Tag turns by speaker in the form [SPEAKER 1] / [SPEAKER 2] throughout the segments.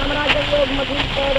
[SPEAKER 1] ಚಾಮರಾಜ Madhukar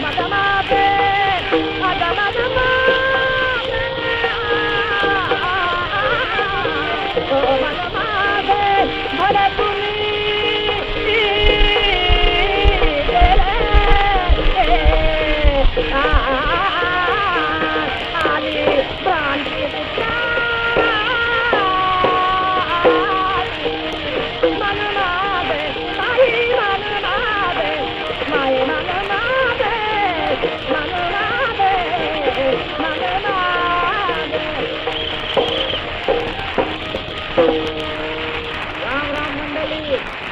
[SPEAKER 1] Mama, come on. it.